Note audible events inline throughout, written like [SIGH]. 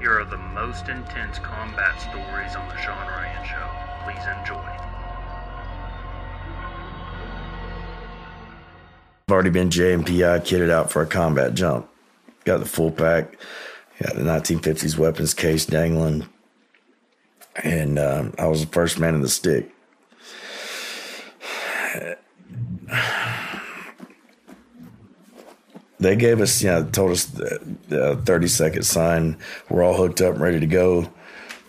Here are the most intense combat stories on the Sean Ryan Show. Please enjoy. I've already been JMPI kitted out for a combat jump. Got the full pack, got the 1950s weapons case dangling, and um, I was the first man in the stick. They gave us, you know, told us the, the 30 second sign. We're all hooked up and ready to go.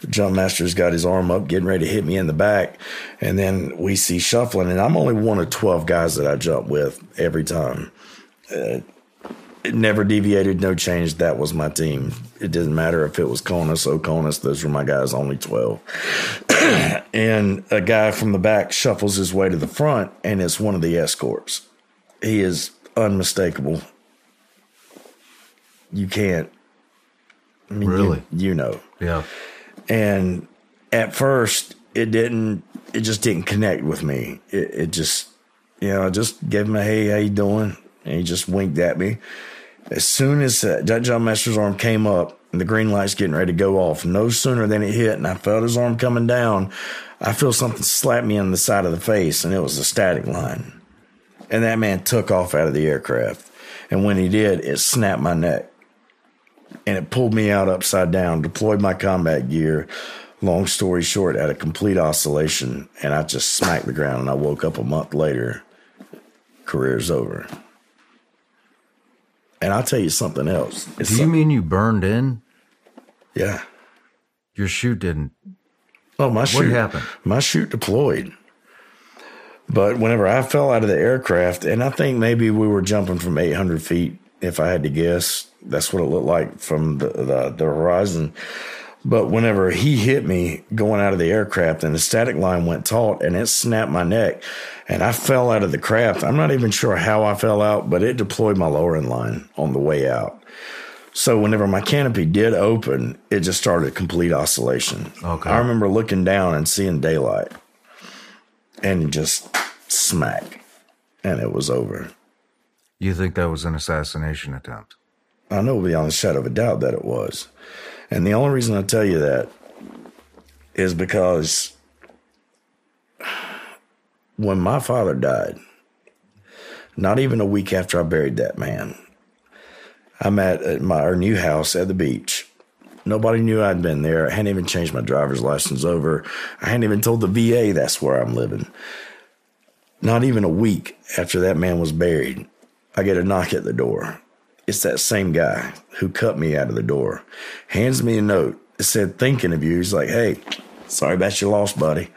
Jump master's got his arm up, getting ready to hit me in the back. And then we see shuffling, and I'm only one of 12 guys that I jump with every time. Uh, it never deviated, no change. That was my team. It didn't matter if it was Conus, Oconus, those were my guys, only 12. [CLEARS THROAT] and a guy from the back shuffles his way to the front, and it's one of the escorts. He is unmistakable. You can't. I mean, Really? you know Yeah. and at first it didn't it just didn't connect with me it, it just you know i just gave him a hey how you doing and he just winked at me as soon as uh, that jump master's arm came up and the green light's getting ready to go off no sooner than it hit and i felt his arm coming down i feel something slap me on the side of the face and it was a static line and that man took off out of the aircraft and when he did it snapped my neck and it pulled me out upside down, deployed my combat gear. Long story short, had a complete oscillation, and I just smacked the ground. And I woke up a month later. Career's over. And I'll tell you something else. It's Do you mean you burned in? yeah. Your chute didn't. Oh, my chute happened? My chute deployed. But whenever I fell out of the aircraft, and I think maybe we were jumping from 800 feet, if I had to guess, that's what it looked like from the, the, the horizon. But whenever he hit me going out of the aircraft and the static line went taut and it snapped my neck and I fell out of the craft. I'm not even sure how I fell out, but it deployed my lowering line on the way out. So whenever my canopy did open, it just started a complete oscillation. Okay. I remember looking down and seeing daylight and just smack and it was over. You think that was an assassination attempt? I know beyond a shadow of a doubt that it was. And the only reason I tell you that is because when my father died, not even a week after I buried that man, I'm at at my our new house at the beach. Nobody knew I'd been there. I hadn't even changed my driver's license over. I hadn't even told the VA that's where I'm living. Not even a week after that man was buried, I get a knock at the door. It's that same guy who cut me out of the door. Hands me a note. It said, thinking of you. He's like, hey, sorry about your loss, buddy.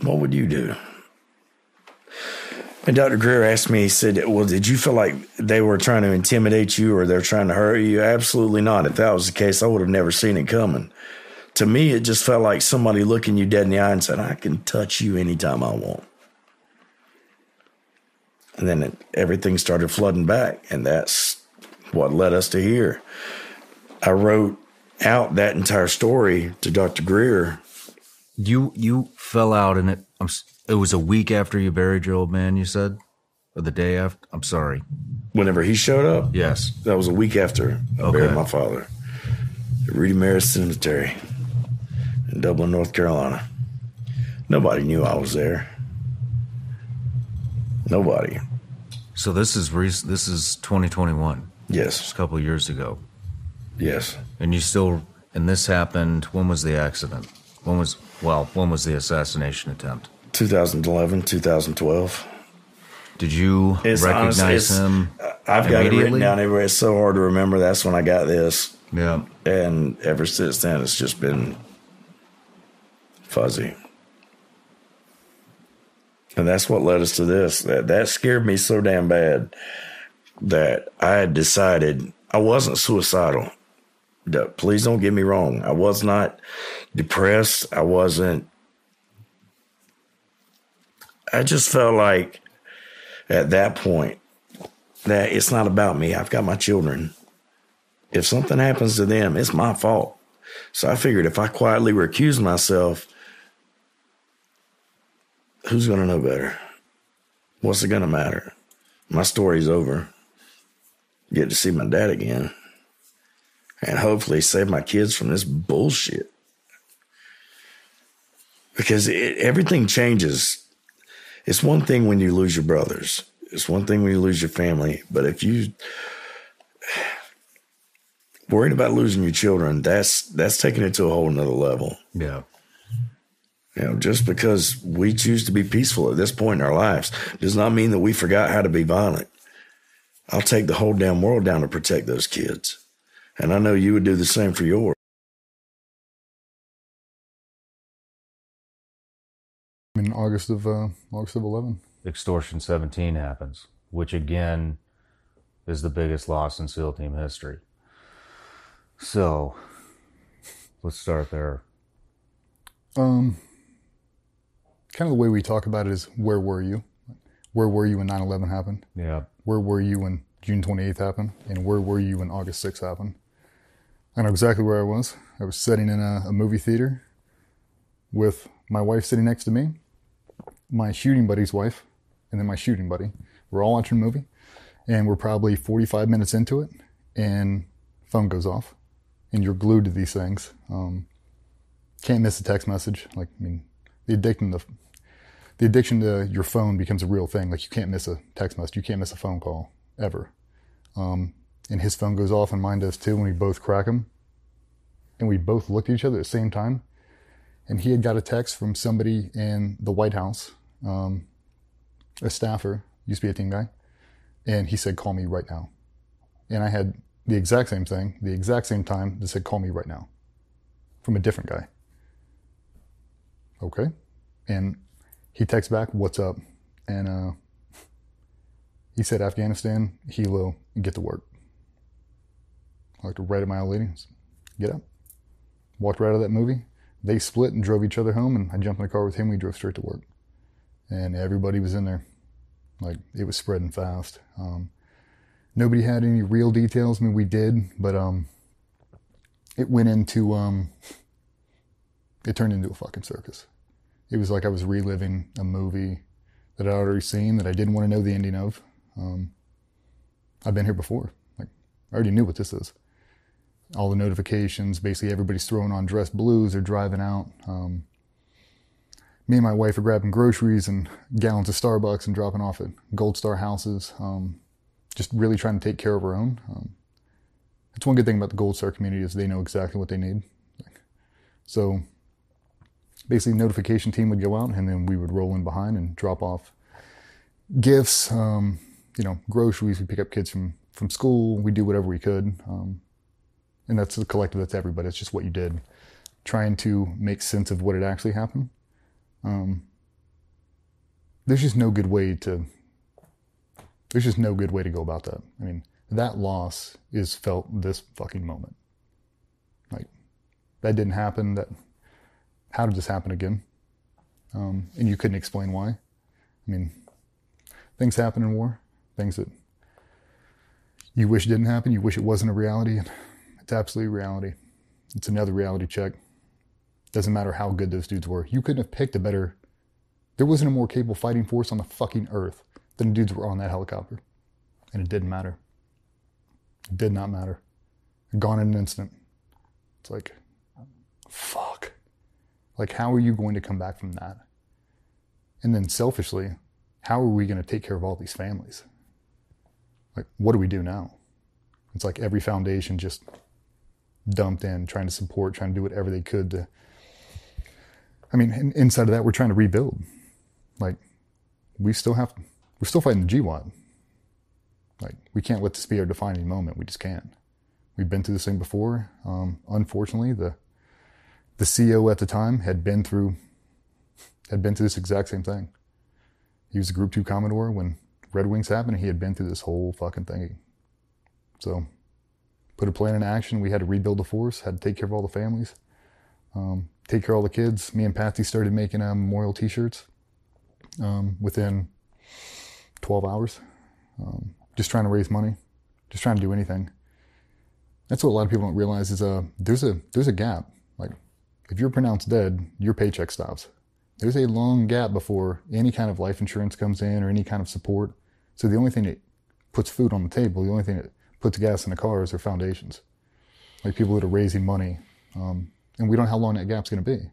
What would you do? And Dr. Greer asked me, he said, Well, did you feel like they were trying to intimidate you or they're trying to hurt you? Absolutely not. If that was the case, I would have never seen it coming. To me, it just felt like somebody looking you dead in the eye and said, I can touch you anytime I want. And then it, everything started flooding back, and that's what led us to here. I wrote out that entire story to Dr. Greer. You you fell out and it. I'm. It was a week after you buried your old man. You said, or the day after. I'm sorry. Whenever he showed up, Yes. that was a week after I Okay. buried my father at Rudy Maris Cemetery in Dublin, North Carolina. Nobody knew I was there. Nobody. So this is rec- this is 2021, Yes. just a couple of years ago, Yes. and you still. And this happened. When was the accident? When was well? When was the assassination attempt? 2011, 2012. Did you It's recognize it's- him? I've got it written down everywhere. It's so hard to remember. That's when I got this. Yeah. And ever since then, it's just been fuzzy. And that's what led us to this. That that scared me so damn bad that I had decided I wasn't suicidal. Please don't get me wrong. I was not depressed. I wasn't. I just felt like at that point that it's not about me. I've got my children. If something happens to them, it's my fault. So I figured if I quietly recuse myself, who's going to know better? What's it going to matter? My story's over. get to see my dad again and hopefully save my kids from this bullshit. Because it, everything changes. It's one thing when you lose your brothers. It's one thing when you lose your family. But if you [SIGHS] worried about losing your children, that's that's taking it to a whole nother level. Yeah. You know, just because we choose to be peaceful at this point in our lives does not mean that we forgot how to be violent. I'll take the whole damn world down to protect those kids. And I know you would do the same for yours. In August of uh, August of eleven. Extortion 17 happens, which again is the biggest loss in SEAL team history. So, let's start there. Um, kind of the way we talk about it is where were you? Where were you when 9/11 happened? Yeah. Where were you when June 28th happened? And where were you when August 6th happened? I know exactly where I was. I was sitting in a, a movie theater with my wife sitting next to me, my shooting buddy's wife, and then my shooting buddy. We're all watching a movie, and we're probably 45 minutes into it, and phone goes off, and you're glued to these things. Um, can't miss a text message. Like, I mean, the addiction to the addiction to your phone becomes a real thing. Like, you can't miss a text message. You can't miss a phone call ever. Um, and his phone goes off and mine does too, and we both crack him. And we both looked at each other at the same time. And he had got a text from somebody in the White House, um, a staffer, used to be a team guy, and he said, "Call me right now." And I had the exact same thing, the exact same time that said, "Call me right now," from a different guy. Okay, and he texts back, "What's up?" And uh, he said, "Afghanistan, helo, get to work." I looked right at my old lady, get up, walked right out of that movie. They split and drove each other home, and I jumped in the car with him. We drove straight to work, and everybody was in there. Like it was spreading fast. Um, nobody had any real details. I mean, we did, but um, it went into um, it turned into a fucking circus. It was like I was reliving a movie that I'd already seen that I didn't want to know the ending of. Um, I've been here before. Like I already knew what this is. All the notifications, basically everybody's throwing on dress blues. They're driving out. Um, me and my wife are grabbing groceries and gallons of Starbucks and dropping off at Gold Star houses. Um, just really trying to take care of our own. Um, that's one good thing about the Gold Star community is they know exactly what they need. So basically, notification team would go out and then we would roll in behind and drop off gifts, um, you know, groceries. We pick up kids from from school. We do whatever we could, um, and that's the collective. That's everybody. It's just what you did, trying to make sense of what had actually happened. Um, there's just no good way to. There's just no good way to go about that. I mean, that loss is felt this fucking moment. Like, that didn't happen. That, how did this happen again? Um, and you couldn't explain why. I mean, things happen in war, things that you wish didn't happen, you wish it wasn't a reality, it's absolutely reality. It's another reality check. Doesn't matter how good those dudes were. You couldn't have picked a better. There wasn't a more capable fighting force on the fucking earth than the dudes were on that helicopter. And it didn't matter. It did not matter. Gone in an instant. It's like, fuck. Like, how are you going to come back from that? And then selfishly, how are we going to take care of all these families? Like, what do we do now? It's like every foundation just dumped in, trying to support, trying to do whatever they could to. I mean, inside of that, we're trying to rebuild. Like, we still have, we're still fighting the GWOT. Like, we can't let this be our defining moment. We just can't. We've been through this thing before. Um, unfortunately, the the CEO at the time had been through had been through this exact same thing. He was a Group Two Commodore when Red Wings happened. He had been through this whole fucking thing. So, put a plan in action. We had to rebuild the force. Had to take care of all the families, um, take care of all the kids. Me and Patsy started making uh, memorial T-shirts um, within 12 hours. Um, just trying to raise money, just trying to do anything. That's what a lot of people don't realize is uh, there's a there's a gap. If you're pronounced dead, your paycheck stops. There's a long gap before any kind of life insurance comes in or any kind of support. So the only thing that puts food on the table, the only thing that puts gas in the car is are foundations, like people that are raising money, um, and we don't know how long that gap's going to be.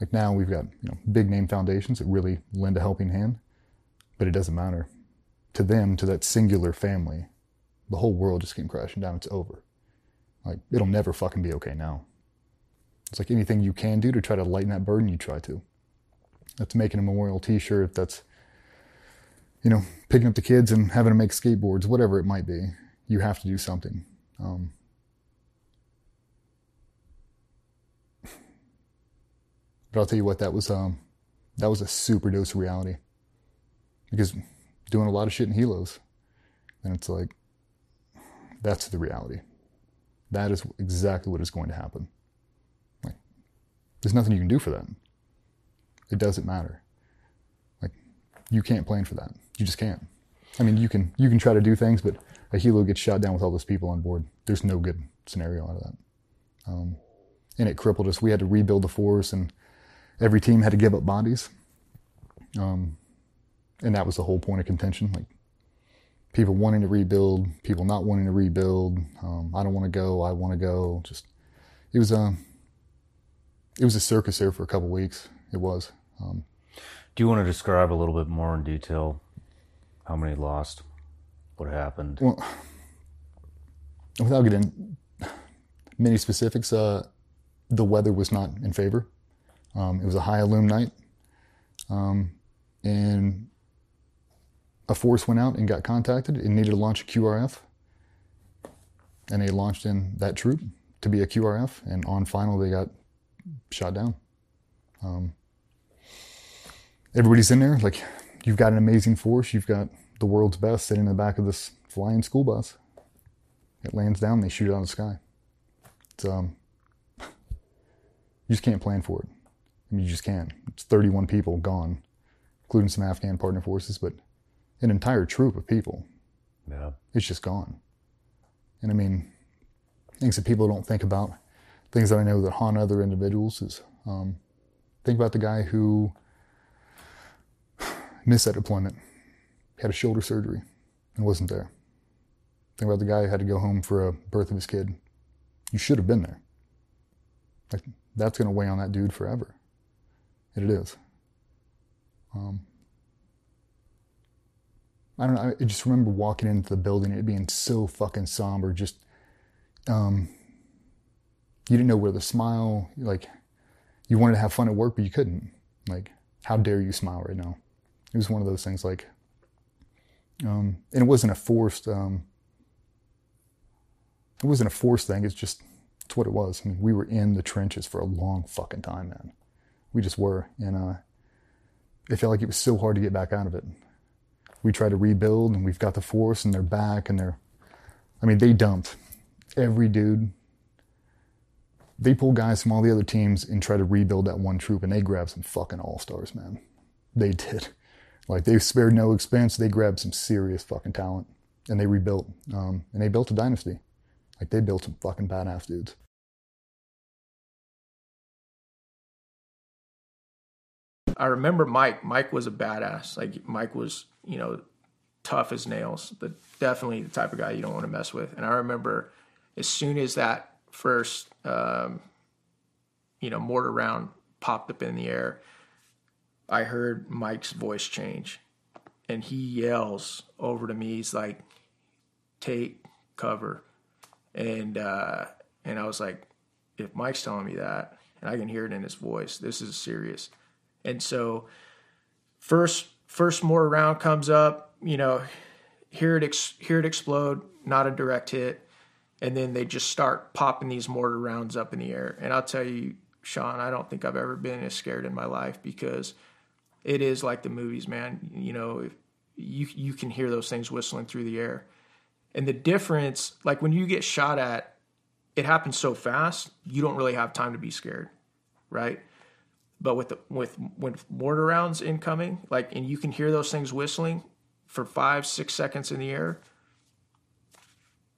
Like now we've got you know big name foundations that really lend a helping hand, but it doesn't matter to them, to that singular family. The whole world just came crashing down. It's over. Like it'll never fucking be okay now. It's like anything you can do to try to lighten that burden, you try to. That's making a memorial T-shirt. That's you know picking up the kids and having to make skateboards, whatever it might be. You have to do something. Um, but I'll tell you what, that was um, that was a super dose of reality. Because doing a lot of shit in helos, and it's like that's the reality. That is exactly what is going to happen. There's nothing you can do for that. It doesn't matter. Like, you can't plan for that. You just can't. I mean, you can you can try to do things, but a helo gets shot down with all those people on board. There's no good scenario out of that. Um, and it crippled us. We had to rebuild the force, and every team had to give up bodies. Um, and that was the whole point of contention. Like people wanting to rebuild, people not wanting to rebuild. Um, I don't want to go. I want to go. Just it was a it was a circus there for a couple weeks. It was. Um, Do you want to describe a little bit more in detail how many lost, what happened? well, without getting many specifics, uh, the weather was not in favor. Um, it was a high illume night, um, and a force went out and got contacted and needed to launch a QRF. And they launched in that troop to be a QRF, and on final they got shot down. Um, everybody's in there. Like, you've got an amazing force. You've got the world's best sitting in the back of this flying school bus. It lands down, they shoot it out of the sky. It's, um, you just can't plan for it. I mean, you just can't. It's 31 people gone, including some Afghan partner forces, but an entire troop of people. Yeah. It's just gone. And I mean, things that people don't think about, things that I know that haunt other individuals is um, think about the guy who [SIGHS] missed that deployment, had a shoulder surgery, and wasn't there. Think about the guy who had to go home for a birth of his kid. You should have been there. Like that's going to weigh on that dude forever. And it is. Um, I don't know. I just remember walking into the building, it being so fucking somber. Just, um, you didn't know where the smile, like, you wanted to have fun at work, but you couldn't. Like, how dare you smile right now? It was one of those things, like, um, and it wasn't a forced, um, it wasn't a forced thing. It's just, it's what it was. I mean, we were in the trenches for a long fucking time, man. We just were. And, uh, it felt like it was so hard to get back out of it we tried to rebuild and we've got the force and they're back and they're I mean they dumped every dude they pull guys from all the other teams and try to rebuild that one troop and they grab some fucking all-stars man they did like they spared no expense they grabbed some serious fucking talent and they rebuilt um, and they built a dynasty like they built some fucking badass dudes I remember Mike. Mike was a badass. Like Mike was, you know, tough as nails, but definitely the type of guy you don't want to mess with. And I remember as soon as that first, um, you know, mortar round popped up in the air, I heard Mike's voice change, and he yells over to me. He's like, "Take cover," and uh, and I was like, "If Mike's telling me that, and I can hear it in his voice, this is serious." And so first first mortar round comes up, you know, hear it ex- hear it explode, not a direct hit, and then they just start popping these mortar rounds up in the air. And I'll tell you, Sean, I don't think I've ever been as scared in my life because it is like the movies, man. You know, you you can hear those things whistling through the air. And the difference, like when you get shot at, it happens so fast, you don't really have time to be scared, right? But with the, with with mortar rounds incoming, like and you can hear those things whistling for five six seconds in the air.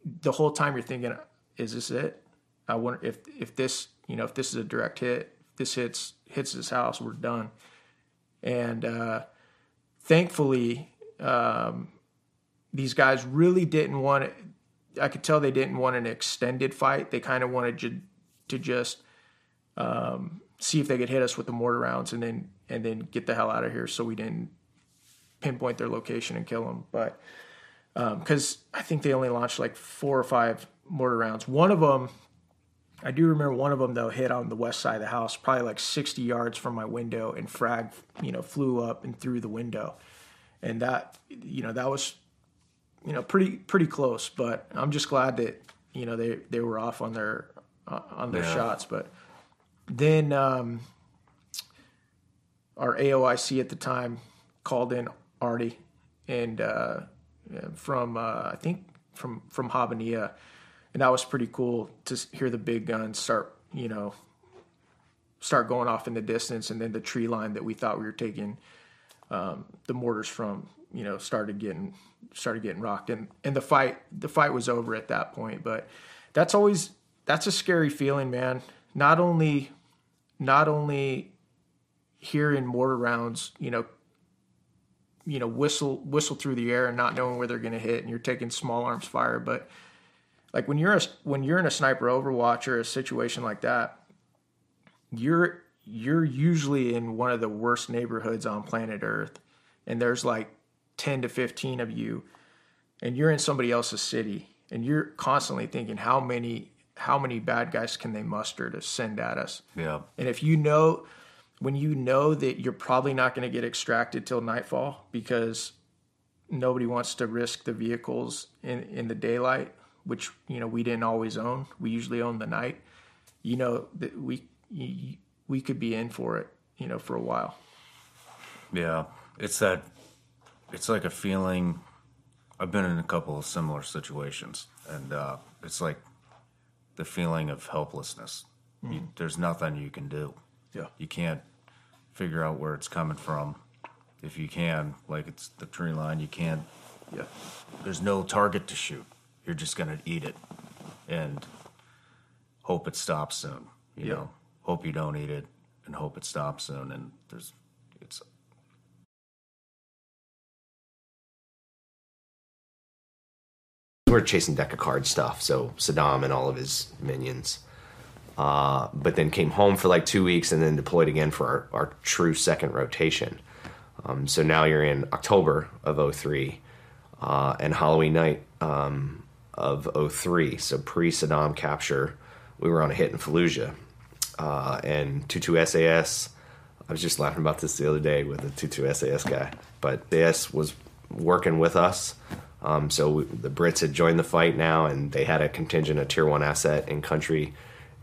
The whole time you're thinking, "Is this it?" I wonder if if this you know if this is a direct hit, if this hits hits this house, we're done. And uh, thankfully, um, these guys really didn't want it. I could tell they didn't want an extended fight. They kind of wanted to, to just um, see if they could hit us with the mortar rounds and then and then get the hell out of here, so we didn't pinpoint their location and kill them. But because um, I think they only launched like four or five mortar rounds. One of them, I do remember one of them though hit on the west side of the house, probably like 60 yards from my window, and frag, you know, flew up and through the window, and that, you know, that was, you know, pretty pretty close. But I'm just glad that you know they they were off on their uh, on their Yeah. shots. But then um, our AOIC at the time called in arty and uh, from uh, I think from from Habbaniyah, and that was pretty cool to hear the big guns start you know start going off in the distance, and then the tree line that we thought we were taking um, the mortars from you know started getting started getting rocked, and and the fight the fight was over at that point. But that's always that's a scary feeling, man. Not only not only hearing mortar rounds, you know, you know, whistle whistle through the air and not knowing where they're going to hit, and you're taking small arms fire. But like when you're a, when you're in a sniper overwatch or a situation like that, you're you're usually in one of the worst neighborhoods on planet Earth, and there's like ten to fifteen of you, and you're in somebody else's city, and you're constantly thinking how many how many bad guys can they muster to send at us. Yeah. And if you know, when you know that you're probably not going to get extracted till nightfall because nobody wants to risk the vehicles in, in the daylight, which, you know, we didn't always own. We usually own the night. You know, that we, we could be in for it, you know, for a while. Yeah, it's that. It's like a feeling. I've been in a couple of similar situations, and uh, it's like the feeling of helplessness. You, there's nothing you can do. Yeah. You can't figure out where it's coming from. If you can, like it's the tree line, you can't. Yeah. There's no target to shoot. You're just gonna eat it, and hope it stops soon. You Yeah. know, hope you don't eat it, and hope it stops soon. And there's, it's we're chasing deck of card stuff, so Saddam and all of his minions. Uh, but then came home for like two weeks and then deployed again for our, our true second rotation. Um, so now you're in October of 03 uh, and Halloween night um, of 03. So pre Saddam capture, we were on a hit in Fallujah. Uh, and 22 SAS, I was just laughing about this the other day with the 22 SAS guy, but the was working with us. Um, so we, the Brits had joined the fight now, and they had a contingent, a tier one asset in country,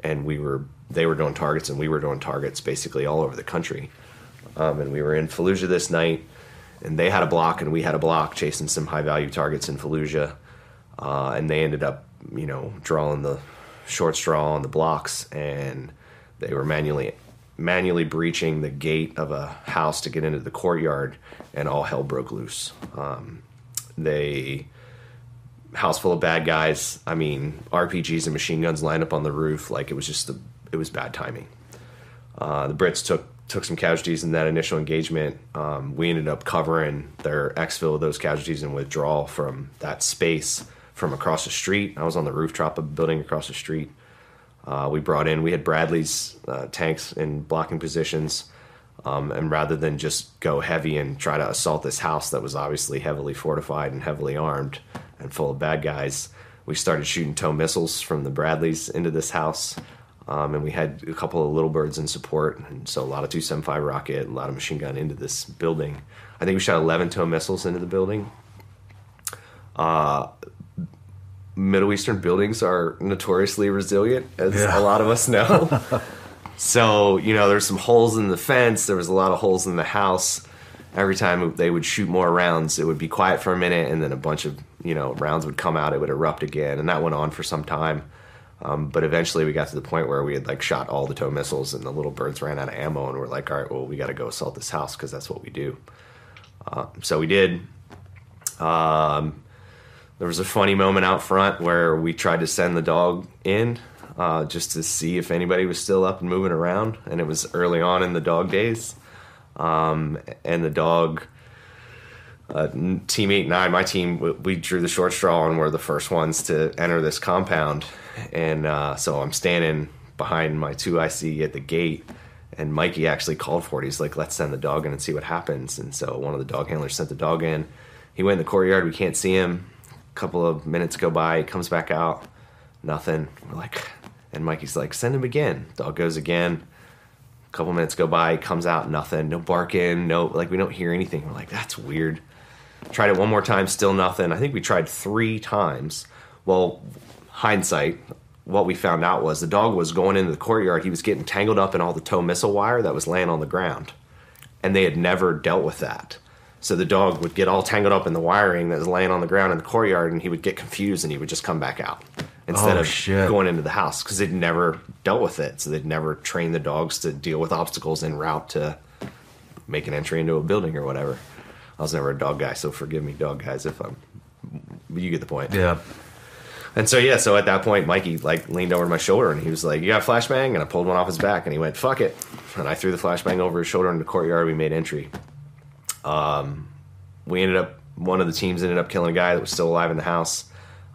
and we were they were doing targets, and we were doing targets basically all over the country. Um, and we were in Fallujah this night, and they had a block, and we had a block chasing some high value targets in Fallujah, uh, and they ended up, you know, drawing the short straw on the blocks, and they were manually manually breaching the gate of a house to get into the courtyard, and all hell broke loose. Um, they house full of bad guys. I mean, RPGs and machine guns lined up on the roof. Like it was just the it was bad timing. Uh, the Brits took took some casualties in that initial engagement. Um, we ended up covering their exfil of those casualties and withdrawal from that space from across the street. I was on the rooftop of a building across the street. Uh, we brought in we had Bradley's uh, tanks in blocking positions. Um, and rather than just go heavy and try to assault this house that was obviously heavily fortified and heavily armed and full of bad guys, we started shooting tow missiles from the Bradleys into this house. Um, and we had a couple of little birds in support, and so a lot of 275 rocket, a lot of machine gun into this building. I think we shot 11 tow missiles into the building. Uh, Middle Eastern buildings are notoriously resilient, as a lot of us know. [LAUGHS] So, you know, there's some holes in the fence. There was a lot of holes in the house. Every time they would shoot more rounds, it would be quiet for a minute, and then a bunch of, you know, rounds would come out. It would erupt again, and that went on for some time. Um, but eventually, we got to the point where we had like shot all the tow missiles, and the little birds ran out of ammo, and we're like, all right, well, we got to go assault this house because that's what we do. Uh, so we did. Um, there was a funny moment out front where we tried to send the dog in uh, just to see if anybody was still up and moving around, and it was early on in the dog days. Um, and the dog uh, team eight and nine, my team, we, drew the short straw and were the first ones to enter this compound. And uh, so I'm standing behind my two IC at the gate, and Mikey actually called for it. He's like, "Let's send the dog in and see what happens." And so one of the dog handlers sent the dog in. He went in the courtyard. We can't see him. A couple of minutes go by. He comes back out. Nothing. We're like, and Mikey's like, "Send him again." Dog goes again A couple minutes go by, comes out, nothing, no barking, no like we don't hear anything. We're like, that's weird. Tried it one more time, still nothing. I think we tried three times. Well, hindsight, what we found out was the dog was going into the courtyard. He was getting tangled up in all the tow missile wire that was laying on the ground, and they had never dealt with that. So the dog would get all tangled up in the wiring that was laying on the ground in the courtyard, and he would get confused and he would just come back out instead Oh, of shit. going into the house because they'd never dealt with it. So they'd never trained the dogs to deal with obstacles en route to make an entry into a building or whatever. I was never a dog guy, so forgive me, dog guys, if I'm. You get the point. Yeah. And so yeah, so at that point, Mikey like leaned over my shoulder and he was like, "You got a flashbang?" And I pulled one off his back, and he went, "Fuck it," and I threw the flashbang over his shoulder in the courtyard. We made entry. Um, we ended up one of the teams ended up killing a guy that was still alive in the house,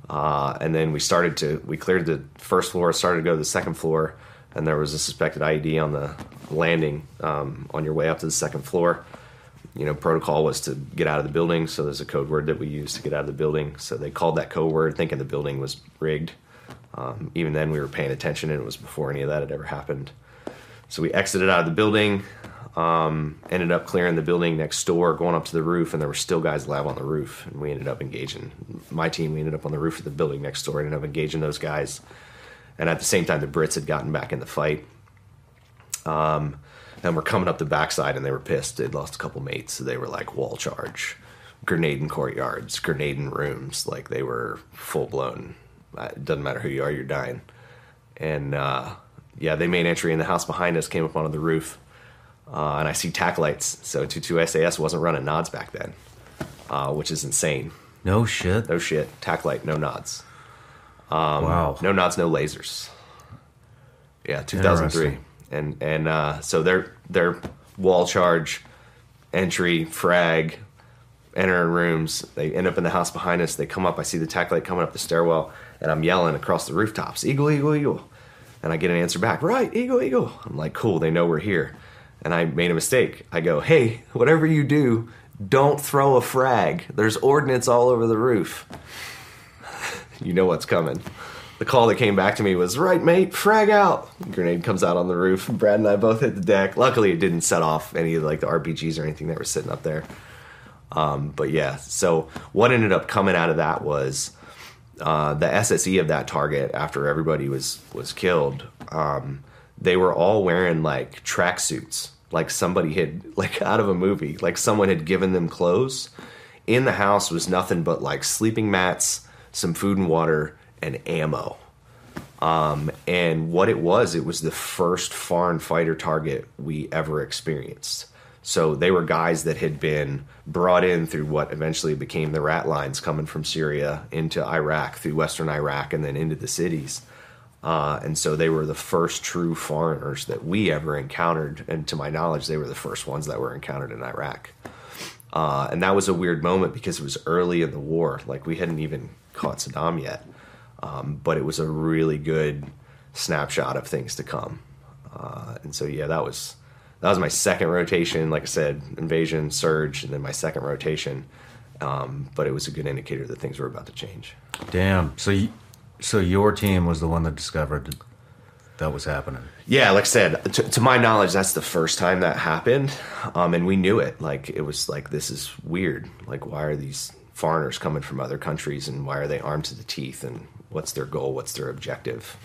uh, and then we started to we cleared the first floor, started to go to the second floor, and there was a suspected IED on the landing um, on your way up to the second floor you know, protocol was to get out of the building. So there's a code word that we use to get out of the building. So they called that code word thinking the building was rigged. Um, even then, we were paying attention, and it was before any of that had ever happened. So we exited out of the building, um, ended up clearing the building next door, going up to the roof, and there were still guys alive on the roof. And we ended up engaging my team. We ended up on the roof of the building next door, ended up engaging those guys. And at the same time, the Brits had gotten back in the fight and we're coming up the backside and they were pissed. They'd lost a couple mates, so they were like wall charge, grenade in courtyards, grenade in rooms. Like they were full blown. It doesn't matter who you are, you're dying. And uh, yeah, they made entry in the house behind us, came up onto the roof, uh, and I see tack lights. So 22 SAS wasn't running nods back then, uh, which is insane. No shit. No shit, tack light, no nods. wow. No nods, no lasers. Yeah, 2003. And and uh, so their their wall charge, entry, frag, entering rooms. They end up in the house behind us. They come up. I see the tack light coming up the stairwell, and I'm yelling across the rooftops, "Eagle, eagle, eagle!" And I get an answer back, "Right, eagle, eagle." I'm like, "Cool, they know we're here." And I made a mistake. I go, "Hey, whatever you do, don't throw a frag. There's ordnance all over the roof." [LAUGHS] you know what's coming. The call that came back to me was, right, mate, frag out. Grenade comes out on the roof. Brad and I both hit the deck. Luckily, it didn't set off any of like the RPGs or anything that were sitting up there. Um, but yeah, so what ended up coming out of that was uh, the SSE of that target after everybody was was killed. Um, they were all wearing like tracksuits, like somebody had [LAUGHS] like out of a movie, like someone had given them clothes. In the house was nothing but like sleeping mats, some food and water, and ammo. Um, and what it was, it was the first foreign fighter target we ever experienced. So they were guys that had been brought in through what eventually became the rat lines coming from Syria into Iraq, through Western Iraq, and then into the cities. Uh, and so they were the first true foreigners that we ever encountered. And to my knowledge, they were the first ones that were encountered in Iraq. Uh, and that was a weird moment because it was early in the war. Like we hadn't even caught Saddam yet. Um, but it was a really good snapshot of things to come. Uh, and so, yeah, that was that was my second rotation. Like I said, invasion, surge, and then my second rotation. Um, but it was a good indicator that things were about to change. Damn. So, you, so your team was the one that discovered that, that was happening. Yeah, like I said, to, to my knowledge, that's the first time that happened, um, and we knew it. Like it was like this is weird. Like why are these foreigners coming from other countries, and why are they armed to the teeth, and what's their goal, what's their objective?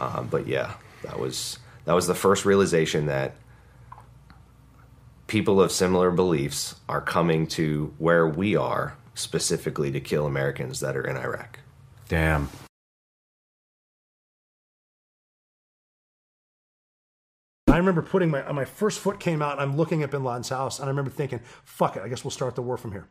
Um, but yeah, that was that was the first realization that people of similar beliefs are coming to where we are specifically to kill Americans that are in Iraq. Damn. I remember putting my my first foot came out. I'm looking at Bin Laden's house, and I remember thinking, "Fuck it, I guess we'll start the war from here."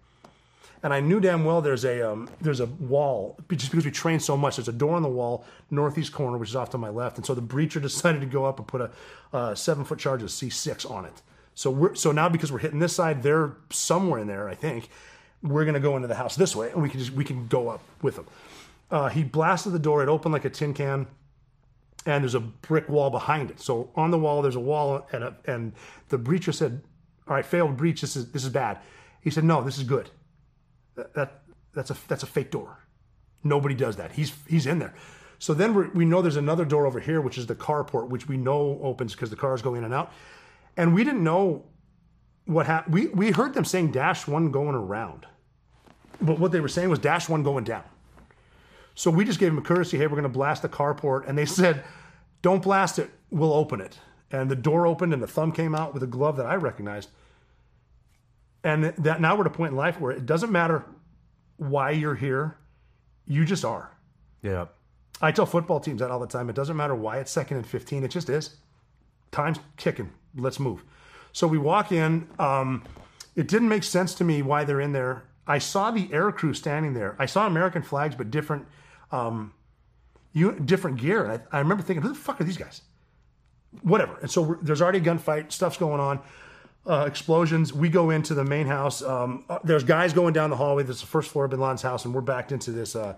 And I knew damn well there's a um, there's a wall just because we trained so much. There's a door on the wall, northeast corner, which is off to my left. And so the breacher [LAUGHS] decided to go up and put a seven foot charge of C6 on it. So we're so now because we're hitting this side, they're somewhere in there, I think. we're gonna go into the house this way, and we can just we can go up with him. Uh, he blasted the door. It opened like a tin can, and there's a brick wall behind it. So on the wall, there's a wall, and a, and the breacher said, "All right, failed breach. This is this is bad." He said, "No, this is good. That, that that's a that's a fake door. Nobody does that. He's he's in there." So then we know there's another door over here, which is the carport, which we know opens because the cars go in and out, and we didn't know what happened. We we heard them saying dash one going around, but what they were saying was dash one going down. So we just gave them a courtesy. Hey, we're going to blast the carport, and they [LAUGHS] said, "Don't blast it. We'll open it." And the door opened, and the thumb came out with a glove that I recognized. And that now we're at a point in life where it doesn't matter why you're here, you just are. Yeah. I tell football teams that all the time. It doesn't matter why it's second and 15. It just is. Time's kicking. Let's move. So we walk in. Um, it didn't make sense to me why they're in there. I saw the air crew standing there. I saw American flags, but different, um, you, different gear. And I, I remember thinking, who the fuck are these guys? Whatever. And so there's already a gunfight. Stuff's going on. Uh, explosions. We go into the main house. Um, uh, there's guys going down the hallway. This is the first floor of Bin Laden's house, and we're backed into this uh,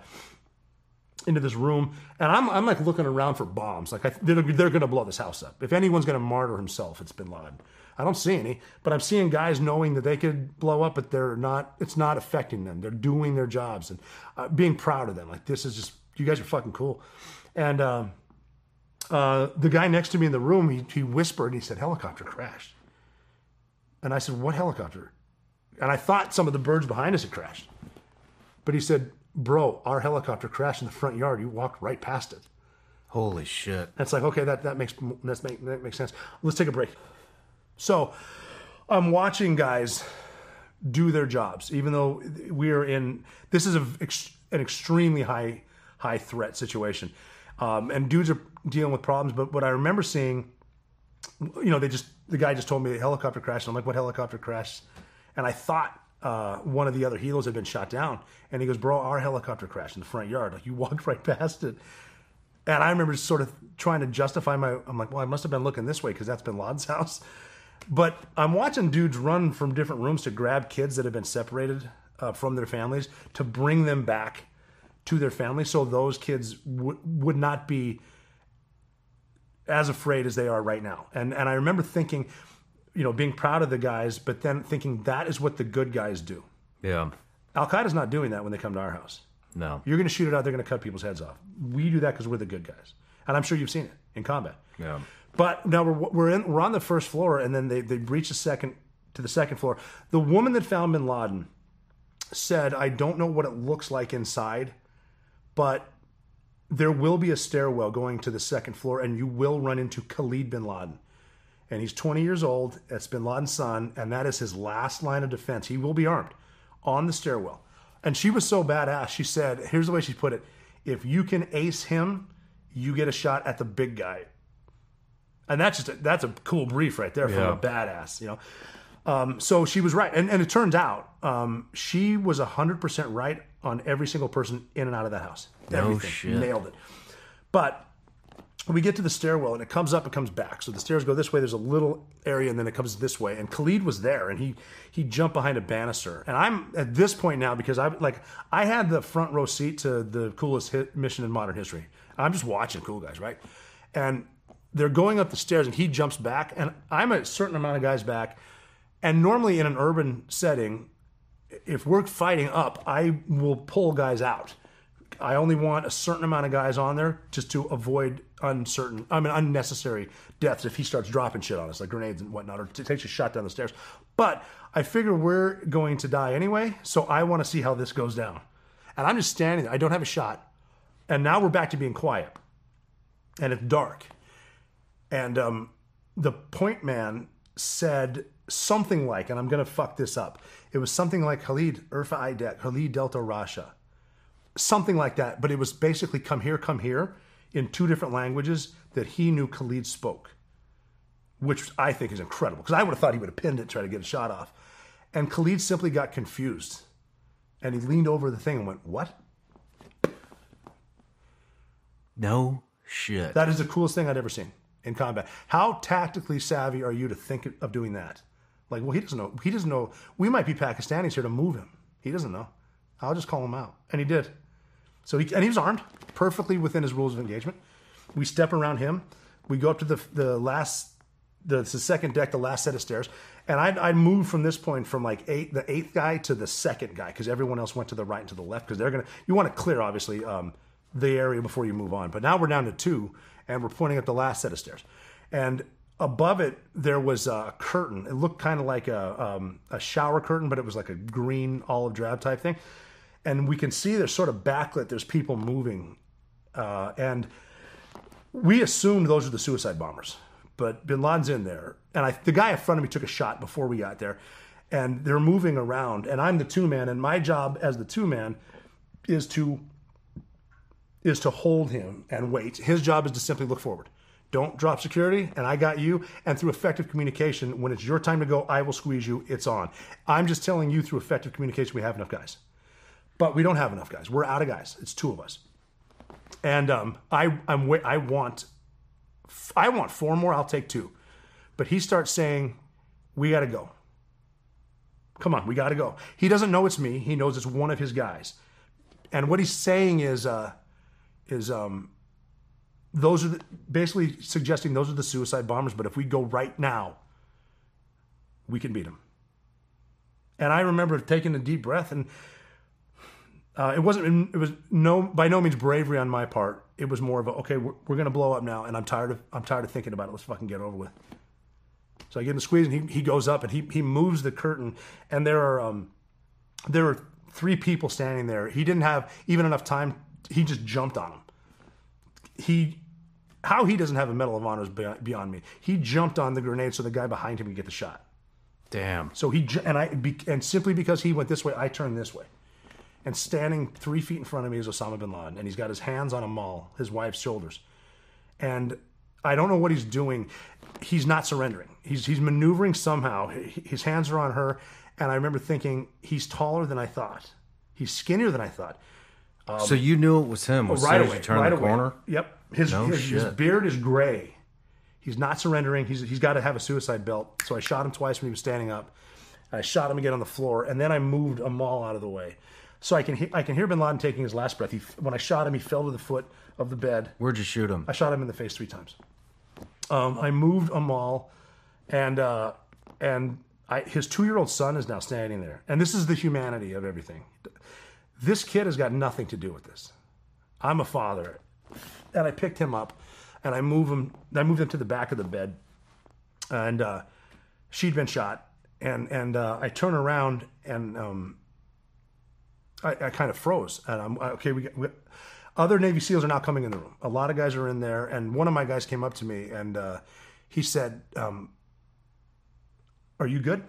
into this room, and I'm, I'm like looking around for bombs. Like I, they're, they're going to blow this house up. If anyone's going to martyr himself, it's Bin Laden. I don't see any, but I'm seeing guys knowing that they could blow up, but they're not. It's not affecting them. They're doing their jobs and uh, being proud of them. Like this is just you guys are fucking cool. And um, uh, the guy next to me in the room, he, he whispered. He said, "Helicopter crashed." And I said, "What helicopter?" And I thought some of the birds behind us had crashed. But he said, "Bro, our helicopter crashed in the front yard. You walked right past it." Holy shit. And it's like, okay, that, that makes that's make, that makes sense. Let's take a break. So, I'm watching guys do their jobs, even though we're in. This is a, an extremely high high threat situation, um, and dudes are dealing with problems. But what I remember seeing, you know, they just the guy just told me the helicopter crashed. And I'm like, what helicopter crashed? And I thought uh, one of the other helos had been shot down. And he goes, bro, our helicopter crashed in the front yard. Like you walked [LAUGHS] right past it. And I remember sort of trying to justify my. I'm like, well, I must have been looking this way because that's Bin Laden's [LAUGHS] house. But I'm watching dudes run from different rooms to grab kids that have been separated uh, from their families to bring them back to their families, so those kids w- would not be as afraid as they are right now. And and I remember thinking, you know, being proud of the guys, but then thinking that is what the good guys do. Yeah. Al Qaeda's not doing that when they come to our house. No. You're going to shoot it out. They're going to cut people's heads off. We do that because we're the good guys, and I'm sure you've seen it in combat. Yeah. But now we're we're in we're on the first floor, and then they they breach the second to the second floor. The woman that found Bin Laden said, "I don't know what it looks like inside, but there will be a stairwell going to the second floor, and you will run into Khalid Bin Laden." And he's 20 years old. That's Bin Laden's son, and that is his last line of defense. He will be armed on the stairwell. And she was so badass. She said, "Here's the way she put it: If you can ace him, you get a shot at the big guy." And that's just a, that's a cool brief right there from Yeah. a badass, you know. Um, so she was right, and and it turns out um, she was hundred percent right on every single person in and out of that house. No Everything. shit. nailed it. But we get to the stairwell and it comes up it comes back. So the stairs go this way. There's a little area and then it comes this way. And Khalid was there and he he jumped behind a banister. And I'm at this point now because I like I had the front row seat to the coolest hit mission in modern history. I'm just watching cool guys, right? And they're going up the stairs and he jumps back and I'm a certain amount of guys back. And normally in an urban setting, if we're fighting up, I will pull guys out. I only want a certain amount of guys on there just to avoid uncertain, I mean, unnecessary deaths if he starts dropping shit on us, like grenades and whatnot, or takes a shot down the stairs. But I figure we're going to die anyway, so I want to see how this goes down. And I'm just standing there. I don't have a shot. And now we're back to being quiet. And it's dark. And um, the point man said something like, and I'm going to fuck this up. It was something like Khalid Urfa Idek, Khalid Delta Rasha something like that. But it was basically come here, come here in two different languages that he knew Khalid spoke, which I think is incredible because I would have thought he would have pinned it, try to get a shot off. And Khalid simply got confused and he leaned over the thing and went, What? No shit. That is the coolest thing I'd ever seen in combat. How tactically savvy are you to think of doing that? Like, well, he doesn't know. He doesn't know. We might be Pakistanis here to move him. He doesn't know. I'll just call him out. And he did. So he, and he was armed, perfectly within his rules of engagement. We step around him. We go up to the, the last, the, the second deck, the last set of stairs. And I'd, I'd move from this point from like eight, the eighth guy to the second guy because everyone else went to the right and to the left because they're going to, you want to clear, obviously, um, the area before you move on. But now we're down to two and we're pointing at the last set of stairs. And above it, there was a curtain. It looked kind of like a, um, a shower curtain, but it was like a green olive drab type thing. And we can see there's sort of backlit, there's people moving. Uh, and we assumed those are the suicide bombers, but bin Laden's in there. And I, the guy in front of me took a shot before we got there. And they're moving around. And I'm the two man. And my job as the two man is to is to hold him and wait. His job is to simply look forward. Don't drop security, and I got you. And through effective communication, when it's your time to go, I will squeeze you. It's on. I'm just telling you through effective communication, we have enough guys. But we don't have enough guys. We're out of guys. It's two of us. And um, I, I'm, I want, I want four more. I'll take two. But he starts saying, "We got to go. Come on, we got to go." He doesn't know it's me. He knows it's one of his guys. And what he's saying is, uh, is um, those are the, basically suggesting those are the suicide bombers. But if we go right now, we can beat them. And I remember taking a deep breath, and uh, it wasn't. It was no by no means bravery on my part. It was more of a okay, we're, we're going to blow up now, and I'm tired of I'm tired of thinking about it. Let's fucking get over with. So I get him the squeeze, and he, he goes up and he he moves the curtain, and there are um there are three people standing there. He didn't have even enough time. He just jumped on them. He how he doesn't have a medal of honor is beyond, me. He jumped on the grenade so the guy behind him could get the shot. Damn. So he and I and simply because he went this way, I turned this way. And standing three feet in front of me is Osama bin Laden, and he's got his hands on Amal, his wife's shoulders, and I don't know what he's doing. He's not surrendering. He's he's maneuvering somehow. His hands are on her, and I remember thinking he's taller than I thought. He's skinnier than I thought. so you knew it was him as Um, right soon as away, you turned right the away. corner? Yep. His, No his, his beard is gray. He's not surrendering. He's he's got to have a suicide belt. So I shot him twice when he was standing up. I shot him again on the floor, and then I moved Amal out of the way, so I can he- I can hear Bin Laden taking his last breath. He when I shot him, he fell to the foot of the bed. Where'd you shoot him? I shot him in the face three times. Um, I moved Amal, and uh, and I, his two year old son is now standing there. And this is the humanity of everything. This kid has got nothing to do with this. I'm a father, and I picked him up, and I move him. I moved him to the back of the bed, and uh, she'd been shot. And and uh, I turn around and um, I, I kind of froze. And I'm okay. We, we other Navy SEALs are now coming in the room. A lot of guys are in there, and one of my guys came up to me and uh, he said, um, "Are you good?"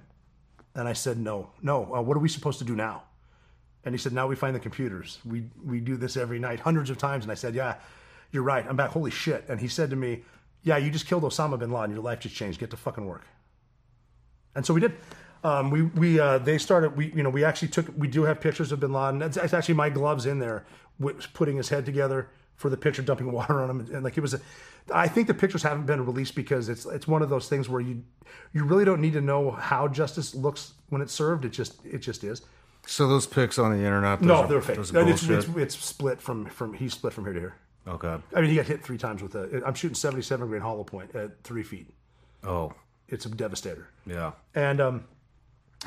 And I said, "No, no. Uh, what are we supposed to do now?" And he said, "Now we find the computers. We we do this every night, hundreds of times." And I said, "Yeah, you're right. I'm back. Holy shit!" And he said to me, "Yeah, you just killed Osama bin Laden. Your life just changed. Get to fucking work." And so we did. Um, we we uh, they started. We you know we actually took. We do have pictures of Bin Laden. It's, actually my gloves in there, putting his head together for the picture, dumping [LAUGHS] water on him, and, like it was. A, I think the pictures haven't been released because it's it's one of those things where you you really don't need to know how justice looks when it's served. It just it just is. So those pics on the internet? No, are, they're fake. It's, it's, it's split from from he's split from here to here. okay. I mean, he got hit three times with a. I'm shooting 77 grain hollow point at three feet. Oh, It's a devastator. yeah. And um,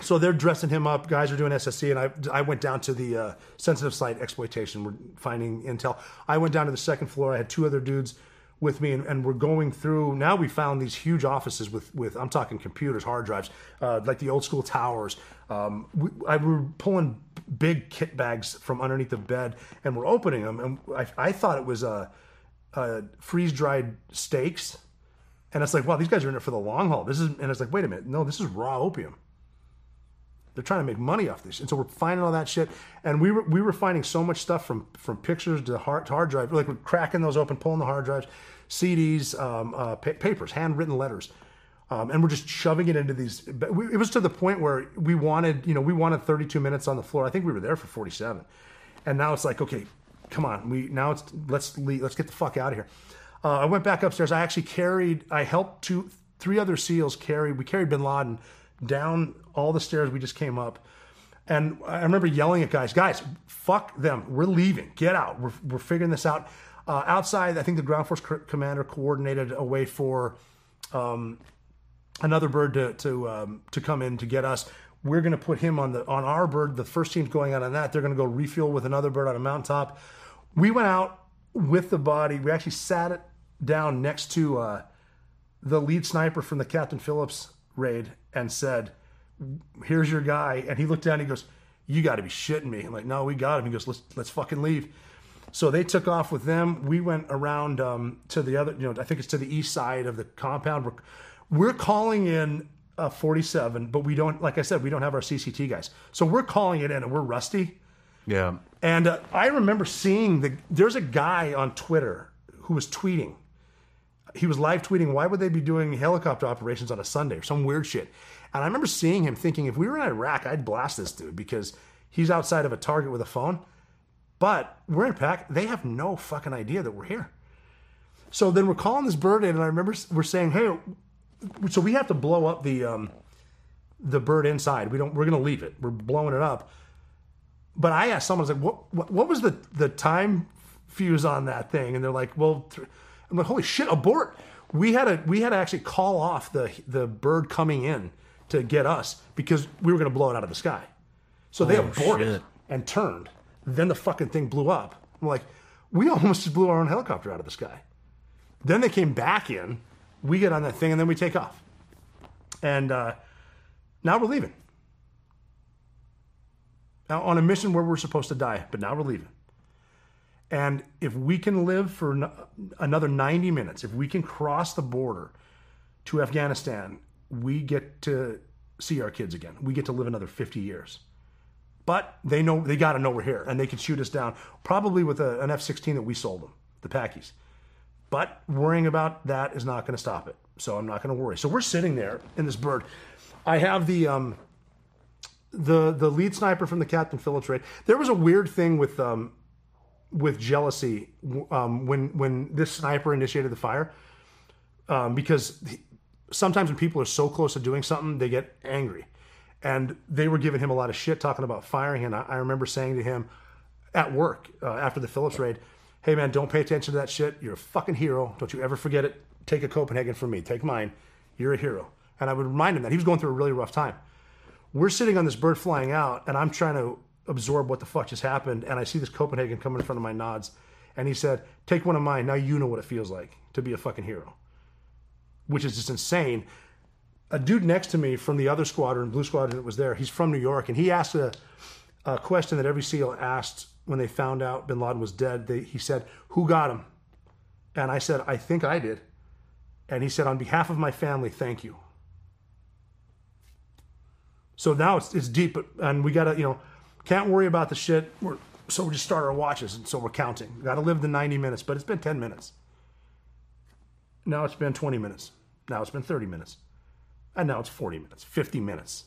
so they're dressing him up. Guys are doing SSE, and I I went down to the uh, sensitive site exploitation. We're finding intel. I went down to the second floor. I had two other dudes with me, and, and we're going through. Now we found these huge offices with with I'm talking computers, hard drives, uh, like the old school towers. Um, we, I were pulling big kit bags from underneath the bed, and we're opening them. And I, I thought it was a, uh, freeze dried steaks. And it's like, wow, these guys are in it for the long haul. This is, and it's like, wait a minute, no, this is raw opium. They're trying to make money off this, and so we're finding all that shit. And we were we were finding so much stuff from from pictures to hard to hard drive. Like we're cracking those open, pulling the hard drives, CDs, um, uh, pa- papers, handwritten letters, um, and we're just shoving it into these. But we, it was to the point where we wanted, you know, we wanted 32 minutes on the floor. I think we were there for 47, and now it's like, okay, come on, we now it's let's leave, let's get the fuck out of here. Uh, I went back upstairs. I actually carried, I helped two, three other SEALs carry. We carried Bin Laden down all the stairs we just came up. And I remember yelling at guys, guys, fuck them. We're leaving. Get out. We're, we're figuring this out. Uh, outside, I think the ground force c- commander coordinated a way for um, another bird to to um, to come in to get us. We're going to put him on the on our bird. The first team's going out on that. They're going to go refuel with another bird on a mountaintop. We went out with the body. We actually sat it down next to uh, the lead sniper from the Captain Phillips raid and said, "Here's your guy." And he looked down. And he goes, "You got to be shitting me!" I'm like, "No, we got him." He goes, "Let's let's fucking leave." So they took off with them. We went around um, to the other, you know, I think it's to the east side of the compound. We're, we're calling in a 47, but we don't, like I said, we don't have our CCT guys. So we're calling it in and we're rusty. Yeah. And uh, I remember seeing the, there's a guy on Twitter who was tweeting. He was live tweeting, why would they be doing helicopter operations on a Sunday or some weird shit? And I remember seeing him thinking, if we were in Iraq, I'd blast this dude because he's outside of a target with a phone. But we're in Pak. They have no fucking idea that we're here. So then we're calling this bird in, and I remember we're saying, "Hey, so we have to blow up the um, the bird inside. We don't. We're going to leave it. We're blowing it up." But I asked someone, I was like, "What? What, what was the the time fuse on that thing?" And they're like, "Well," th-. I'm like, "Holy shit, abort!" We had to we had to actually call off the the bird coming in to get us because we were going to blow it out of the sky. So they aborted shit. and turned. Then the fucking thing blew up. I'm like, we [LAUGHS] almost just blew our own helicopter out of the sky. Then they came back in. We get on that thing and then we take off. And uh, now we're leaving. Now on a mission where we're supposed to die, but now we're leaving. And if we can live for n- another 90 minutes, if we can cross the border to Afghanistan, we get to see our kids again. We get to live another 50 years. But they know they got to know we're here, and they could shoot us down probably with a, an F-16 that we sold them, the Packies. But worrying about that is not going to stop it. So I'm not going to worry. So we're sitting there in this bird. I have the um, the the lead sniper from the Captain Phillips raid. There was a weird thing with um, with jealousy um, when when this sniper initiated the fire um, because he- sometimes when people are so close to doing something, they get angry. And they were giving him a lot of shit talking about firing. And I, I remember saying to him at work uh, after the Phillips raid, hey man, don't pay attention to that shit. You're a fucking hero. Don't you ever forget it. Take a Copenhagen from me. Take mine. You're a hero. And I would remind him that he was going through a really rough time. We're sitting on this bird flying out, and I'm trying to absorb what the fuck just happened. And I see this Copenhagen come in front of my nods. And he said, Take one of mine. Now you know what it feels like to be a fucking hero which is just insane. A dude next to me from the other squadron, Blue Squadron that was there, he's from New York, and he asked a, a question that every SEAL asked when they found out Bin Laden was dead. They, he said, "Who got him?" And I said, "I think I did." And he said, "On behalf of my family, thank you." So now it's it's deep, and we gotta you know can't worry about the shit. We're, so we just start our watches, and so we're counting. Got to live the ninety minutes, but it's been ten minutes. Now it's been 20 minutes. Now it's been 30 minutes. And now it's 40 minutes, 50 minutes.